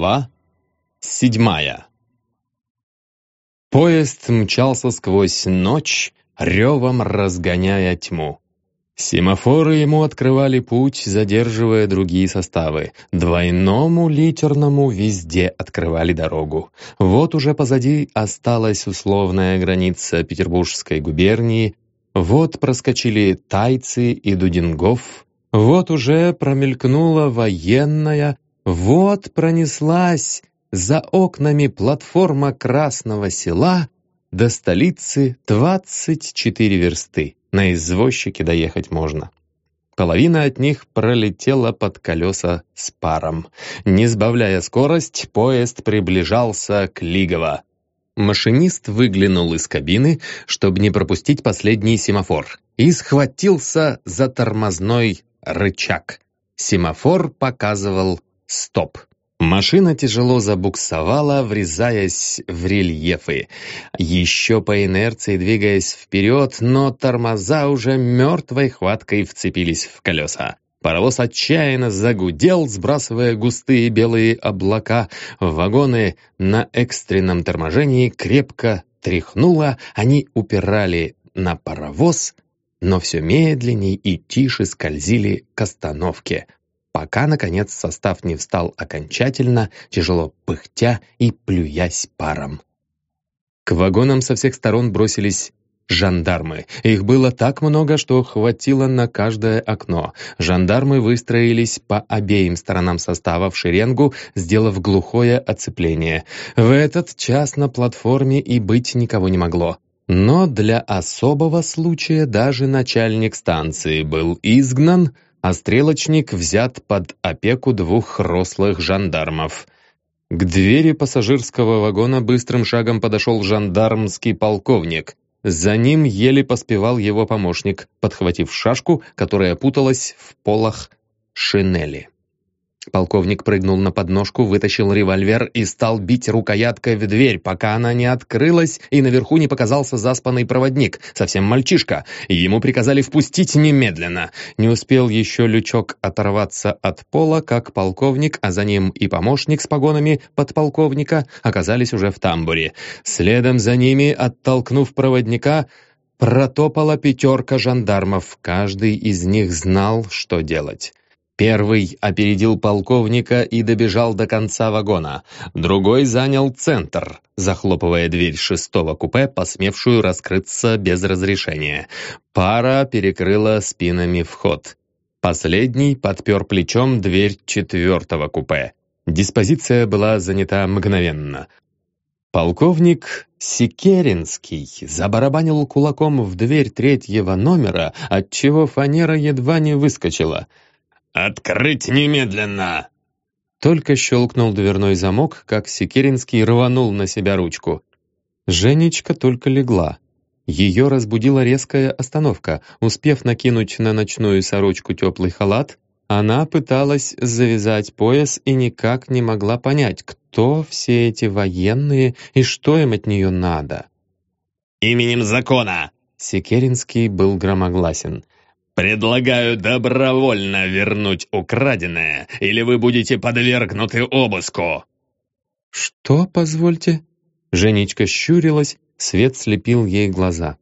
Глава седьмая Поезд мчался сквозь ночь, ревом разгоняя тьму. Семафоры ему открывали путь, задерживая другие составы. Двойному литерному везде открывали дорогу. Вот уже позади осталась условная граница Петербургской губернии, вот проскочили Тайцы и Дудингов, вот уже промелькнула военная, вот пронеслась за окнами платформа Красного села до столицы 24 версты. На извозчике доехать можно. Половина от них пролетела под колеса с паром. Не сбавляя скорость, поезд приближался к Лигово. Машинист выглянул из кабины, чтобы не пропустить последний семафор, и схватился за тормозной рычаг. Семафор показывал Стоп. Машина тяжело забуксовала, врезаясь в рельефы. Еще по инерции двигаясь вперед, но тормоза уже мертвой хваткой вцепились в колеса. Паровоз отчаянно загудел, сбрасывая густые белые облака. Вагоны на экстренном торможении крепко тряхнуло, они упирали на паровоз, но все медленней и тише скользили к остановке, пока, наконец, состав не встал окончательно, тяжело пыхтя и плюясь паром. К вагонам со всех сторон бросились жандармы. Их было так много, что хватило на каждое окно. Жандармы выстроились по обеим сторонам состава в шеренгу, сделав глухое оцепление. В этот час на платформе и быть никого не могло. Но для особого случая даже начальник станции был изгнан, а стрелочник взят под опеку двух рослых жандармов. К двери пассажирского вагона быстрым шагом подошел жандармский полковник. За ним еле поспевал его помощник, подхватив шашку, которая путалась в полах шинели. Полковник прыгнул на подножку, вытащил револьвер и стал бить рукояткой в дверь, пока она не открылась и наверху не показался заспанный проводник, совсем мальчишка. Ему приказали впустить немедленно. Не успел еще лючок оторваться от пола, как полковник, а за ним и помощник с погонами подполковника оказались уже в тамбуре. Следом за ними, оттолкнув проводника, протопала пятерка жандармов. Каждый из них знал, что делать. Первый опередил полковника и добежал до конца вагона. Другой занял центр, захлопывая дверь шестого купе, посмевшую раскрыться без разрешения. Пара перекрыла спинами вход. Последний подпер плечом дверь четвертого купе. Диспозиция была занята мгновенно. Полковник Секеринский забарабанил кулаком в дверь третьего номера, отчего фанера едва не выскочила — «Открыть немедленно!» Только щелкнул дверной замок, как Секиринский рванул на себя ручку. Женечка только легла. Ее разбудила резкая остановка. Успев накинуть на ночную сорочку теплый халат, она пыталась завязать пояс и никак не могла понять, кто все эти военные и что им от нее надо. «Именем закона!» Секеринский был громогласен. «Предлагаю добровольно вернуть украденное, или вы будете подвергнуты обыску!» «Что, позвольте?» Женечка щурилась, свет слепил ей глаза.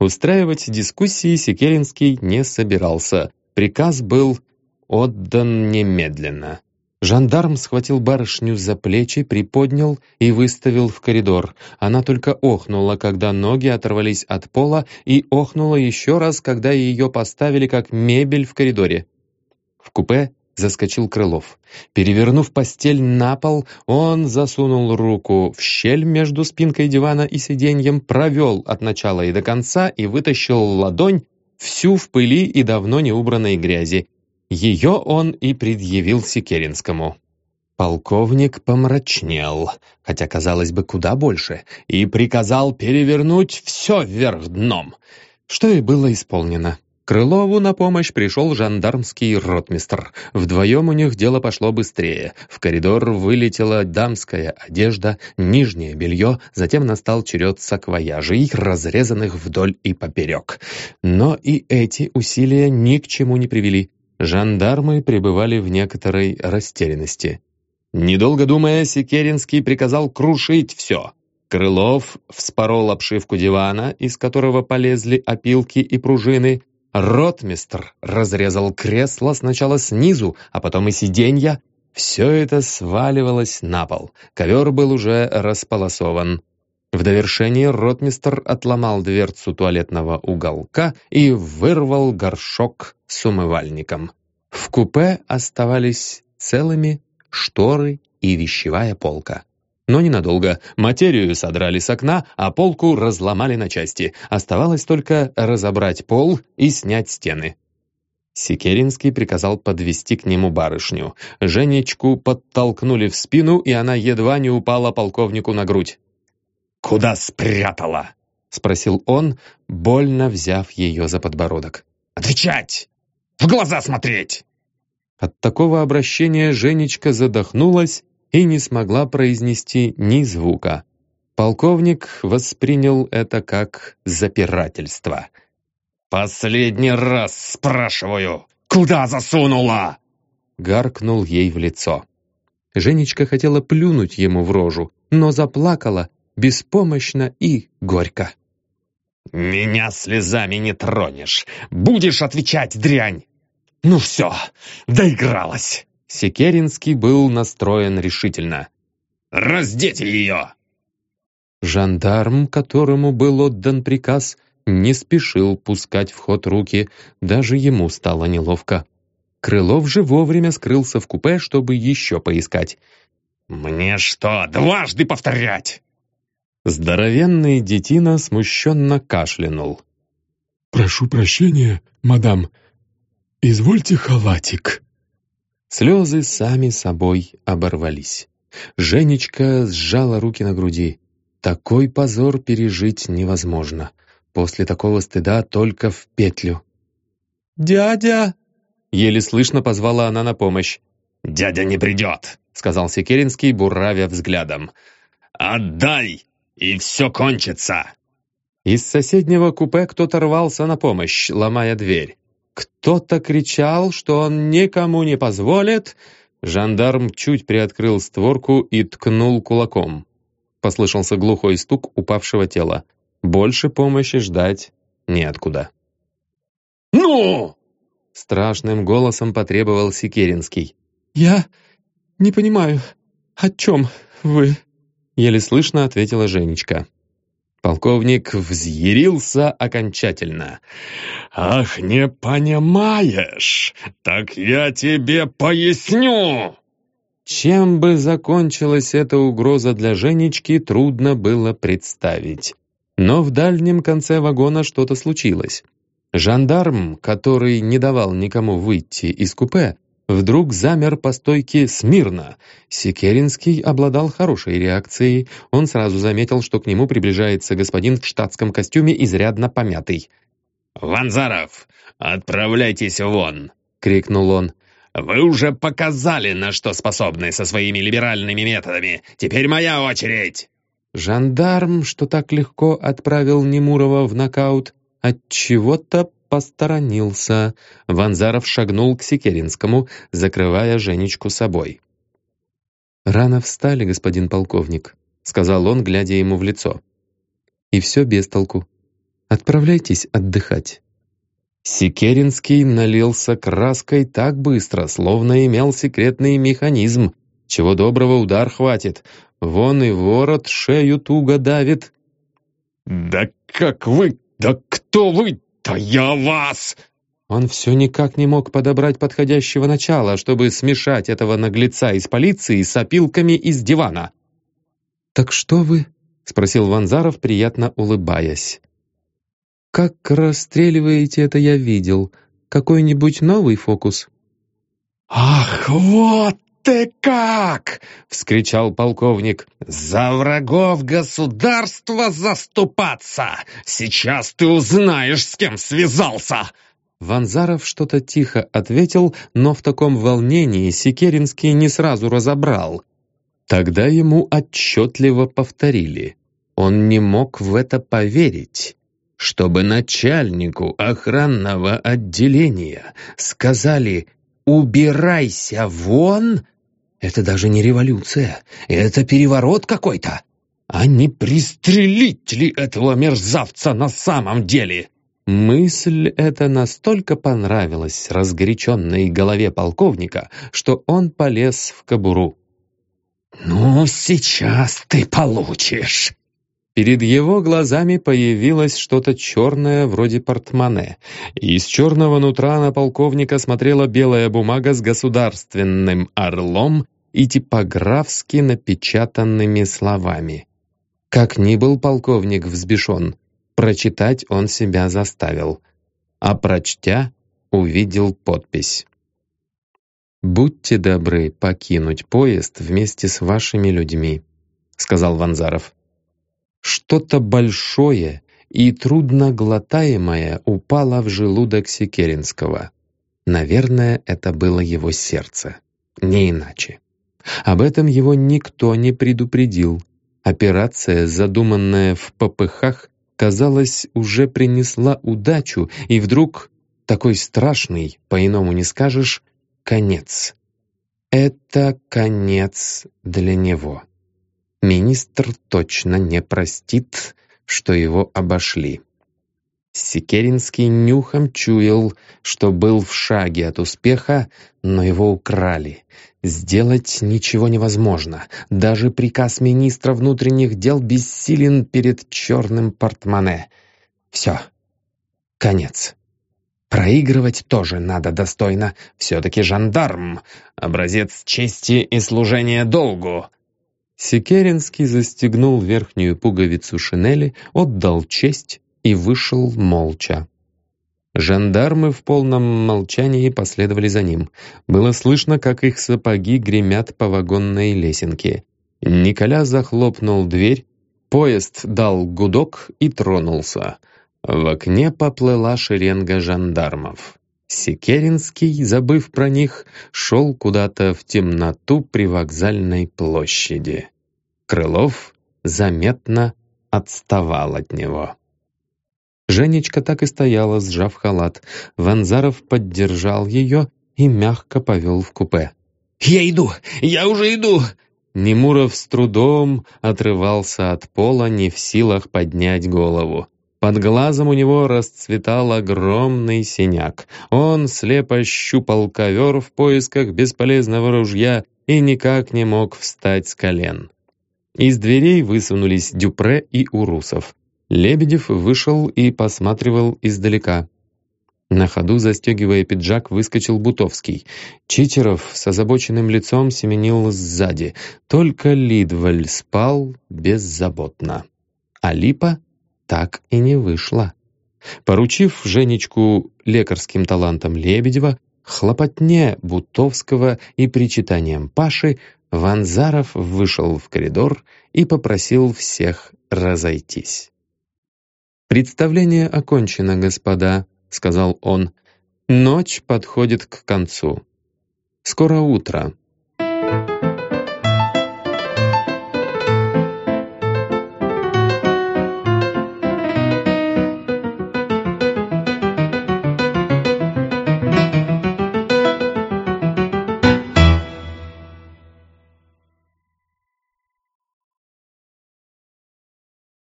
Устраивать дискуссии Секеринский не собирался. Приказ был отдан немедленно. Жандарм схватил барышню за плечи, приподнял и выставил в коридор. Она только охнула, когда ноги оторвались от пола, и охнула еще раз, когда ее поставили как мебель в коридоре. В купе заскочил Крылов. Перевернув постель на пол, он засунул руку в щель между спинкой дивана и сиденьем, провел от начала и до конца и вытащил ладонь, всю в пыли и давно не убранной грязи, ее он и предъявил Секеринскому. Полковник помрачнел, хотя, казалось бы, куда больше, и приказал перевернуть все вверх дном, что и было исполнено. Крылову на помощь пришел жандармский ротмистр. Вдвоем у них дело пошло быстрее. В коридор вылетела дамская одежда, нижнее белье, затем настал черед саквояжей, разрезанных вдоль и поперек. Но и эти усилия ни к чему не привели. Жандармы пребывали в некоторой растерянности. Недолго думая, Секеринский приказал крушить все. Крылов вспорол обшивку дивана, из которого полезли опилки и пружины. Ротмистр разрезал кресло сначала снизу, а потом и сиденья. Все это сваливалось на пол. Ковер был уже располосован. В довершение ротмистр отломал дверцу туалетного уголка и вырвал горшок с умывальником. В купе оставались целыми шторы и вещевая полка. Но ненадолго. Материю содрали с окна, а полку разломали на части. Оставалось только разобрать пол и снять стены. Секеринский приказал подвести к нему барышню. Женечку подтолкнули в спину, и она едва не упала полковнику на грудь. «Куда спрятала?» — спросил он, больно взяв ее за подбородок. «Отвечать! В глаза смотреть!» От такого обращения Женечка задохнулась и не смогла произнести ни звука. Полковник воспринял это как запирательство. «Последний раз спрашиваю, куда засунула?» Гаркнул ей в лицо. Женечка хотела плюнуть ему в рожу, но заплакала беспомощно и горько. «Меня слезами не тронешь. Будешь отвечать, дрянь!» «Ну все, доигралась!» Секеринский был настроен решительно. «Раздеть ее!» Жандарм, которому был отдан приказ, не спешил пускать в ход руки, даже ему стало неловко. Крылов же вовремя скрылся в купе, чтобы еще поискать. «Мне что, дважды повторять?» Здоровенный детина смущенно кашлянул. «Прошу прощения, мадам. Извольте халатик». Слезы сами собой оборвались. Женечка сжала руки на груди. Такой позор пережить невозможно. После такого стыда только в петлю. «Дядя!» Еле слышно позвала она на помощь. «Дядя не придет», — сказал Секеринский, буравя взглядом. «Отдай, и все кончится!» Из соседнего купе кто-то рвался на помощь, ломая дверь. Кто-то кричал, что он никому не позволит. Жандарм чуть приоткрыл створку и ткнул кулаком. Послышался глухой стук упавшего тела. Больше помощи ждать неоткуда. «Ну!» Страшным голосом потребовал Секеринский. «Я не понимаю, о чем вы?» Еле слышно ответила Женечка. Полковник взъярился окончательно. «Ах, не понимаешь? Так я тебе поясню!» Чем бы закончилась эта угроза для Женечки, трудно было представить. Но в дальнем конце вагона что-то случилось. Жандарм, который не давал никому выйти из купе, вдруг замер по стойке смирно. Секеринский обладал хорошей реакцией. Он сразу заметил, что к нему приближается господин в штатском костюме, изрядно помятый. «Ванзаров, отправляйтесь вон!» — крикнул он. «Вы уже показали, на что способны со своими либеральными методами. Теперь моя очередь!» Жандарм, что так легко отправил Немурова в нокаут, от чего-то посторонился. Ванзаров шагнул к Секеринскому, закрывая Женечку собой. «Рано встали, господин полковник», — сказал он, глядя ему в лицо. «И все без толку. Отправляйтесь отдыхать». Секеринский налился краской так быстро, словно имел секретный механизм. Чего доброго удар хватит. Вон и ворот шею туго давит. «Да как вы? Да кто вы? «Да я вас!» Он все никак не мог подобрать подходящего начала, чтобы смешать этого наглеца из полиции с опилками из дивана. «Так что вы?» — спросил Ванзаров, приятно улыбаясь. «Как расстреливаете это я видел. Какой-нибудь новый фокус?» «Ах, вот ты как!» — вскричал полковник. «За врагов государства заступаться! Сейчас ты узнаешь, с кем связался!» Ванзаров что-то тихо ответил, но в таком волнении Секеринский не сразу разобрал. Тогда ему отчетливо повторили. Он не мог в это поверить чтобы начальнику охранного отделения сказали «убирайся вон», Это даже не революция, это переворот какой-то. А не пристрелить ли этого мерзавца на самом деле? Мысль эта настолько понравилась разгоряченной голове полковника, что он полез в кобуру. «Ну, сейчас ты получишь!» Перед его глазами появилось что-то черное, вроде портмоне. Из черного нутра на полковника смотрела белая бумага с государственным орлом и типографски напечатанными словами. Как ни был полковник взбешен, прочитать он себя заставил, а прочтя, увидел подпись. «Будьте добры покинуть поезд вместе с вашими людьми», — сказал Ванзаров. Что-то большое и трудноглотаемое упало в желудок Секеринского. Наверное, это было его сердце. Не иначе. Об этом его никто не предупредил. Операция, задуманная в попыхах, казалось, уже принесла удачу, и вдруг такой страшный, по-иному не скажешь, конец. Это конец для него. Министр точно не простит, что его обошли. Секеринский нюхом чуял, что был в шаге от успеха, но его украли. Сделать ничего невозможно. Даже приказ министра внутренних дел бессилен перед черным портмоне. Все. Конец. Проигрывать тоже надо достойно. Все-таки жандарм. Образец чести и служения долгу. Секеринский застегнул верхнюю пуговицу шинели, отдал честь и вышел молча. Жандармы в полном молчании последовали за ним. Было слышно, как их сапоги гремят по вагонной лесенке. Николя захлопнул дверь, поезд дал гудок и тронулся. В окне поплыла шеренга жандармов. Секеринский, забыв про них, шел куда-то в темноту при вокзальной площади. Крылов заметно отставал от него. Женечка так и стояла, сжав халат. Ванзаров поддержал ее и мягко повел в купе. «Я иду! Я уже иду!» Немуров с трудом отрывался от пола, не в силах поднять голову. Под глазом у него расцветал огромный синяк. Он слепо щупал ковер в поисках бесполезного ружья и никак не мог встать с колен. Из дверей высунулись Дюпре и Урусов. Лебедев вышел и посматривал издалека. На ходу, застегивая пиджак, выскочил Бутовский. Читеров с озабоченным лицом семенил сзади. Только Лидваль спал беззаботно. А Липа так и не вышла. Поручив Женечку лекарским талантам Лебедева, хлопотне Бутовского и причитанием Паши, Ванзаров вышел в коридор и попросил всех разойтись. «Представление окончено, господа», — сказал он. «Ночь подходит к концу. Скоро утро».